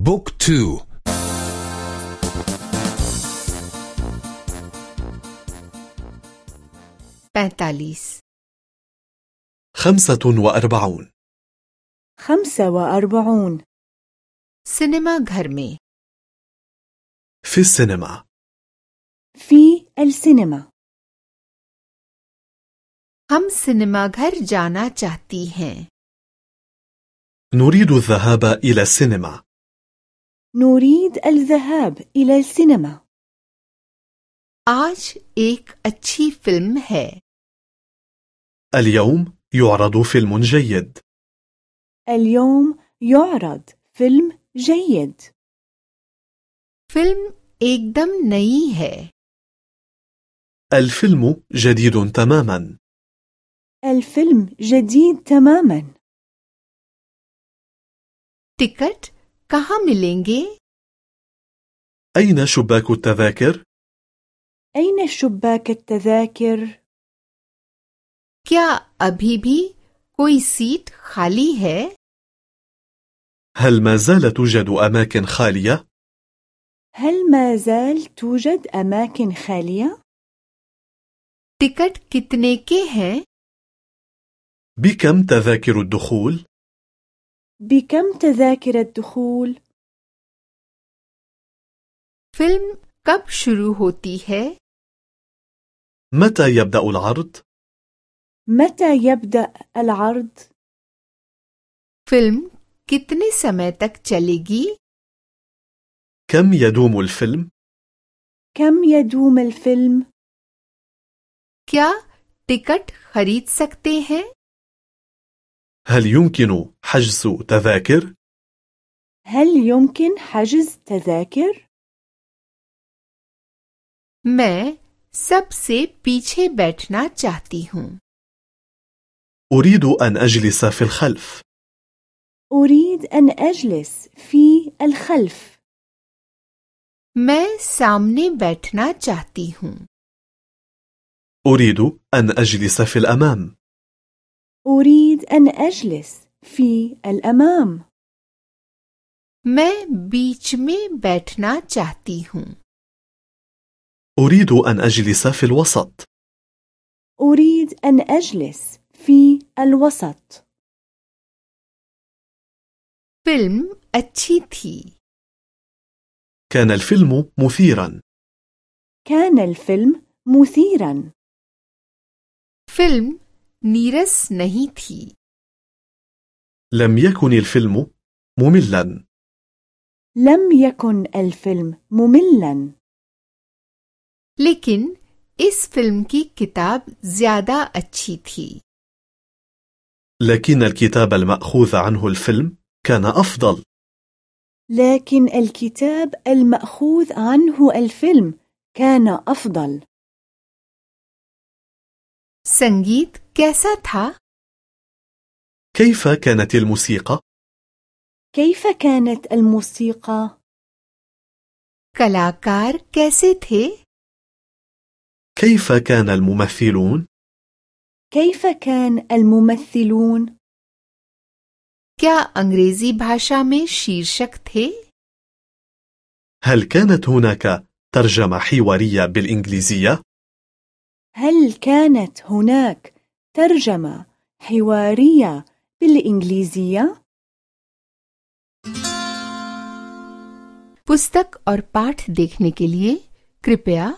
بوك تو पैंतालीस خمسة وأربعون خمسة وأربعون सिनेमा घर में في السينما في السينما हम सिनेमा घर जाना चाहती हैं نريد الذهاب إلى السينما نريد الذهاب إلى السينما आज एक अच्छी फिल्म है اليوم يعرض فيلم جيد اليوم يعرض فيلم جيد फिल्म एकदम नई है الفيلم جديد تماما الفيلم جديد تماما टिकट कहाँ मिलेंगे أين شباك التذاكر؟ أين شباك التذاكر؟ क्या अभी भी कोई सीट खाली है هل ما زال توجد أماكن خالية؟ هل ما زال توجد أماكن خالية؟ टिकट कितने के हैं بكم تذاكر الدخول؟ بكم تذاكر الدخول؟ फिल्म कब शुरू होती है متى يبدأ العرض؟ متى يبدأ العرض؟ फिल्म कितने समय तक चलेगी كم يدوم الفيلم؟ كم يدوم الفيلم؟ क्या टिकट खरीद सकते हैं هل يمكن حجز تذاكر؟ هل يمكن حجز تذاكر؟ मैं सबसे पीछे बैठना चाहती हूँ أريد أن أجلس في الخلف أريد أن أجلس في الخلف मैं सामने बैठना चाहती हूँ أريد أن أجلس في الأمام أريد أن أجلس في الأمام मैं बीच में बैठना चाहती हूँ أريد أن أجلس في الوسط أريد أن أجلس في الوسط फिल्म अच्छी थी كان الفيلم مثيرا كان الفيلم مثيرا फिल्म नीरस नहीं थी لم يكن الفيلم مملا لم يكن الفيلم مملا लेकिन इस फिल्म की किताब ज्यादा अच्छी थी لكن الكتاب المأخوذ عنه الفيلم كان أفضل لكن الكتاب المأخوذ عنه الفيلم كان أفضل संगीत कैसा था كيف كانت الموسيقى؟ كيف كانت الموسيقى؟ कलाकार कैसे थे كيف كان الممثلون؟ كيف كان الممثلون؟ क्या अंग्रेजी भाषा में शीर्षक थे هل كانت هناك ترجمة حوارية بالإنجليزية؟ هل كانت هناك ترجمة حوارية بالإنجليزية؟ पुस्तक और पाठ देखने के लिए कृपया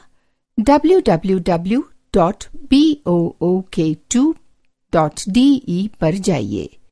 www.book2.de पर जाइए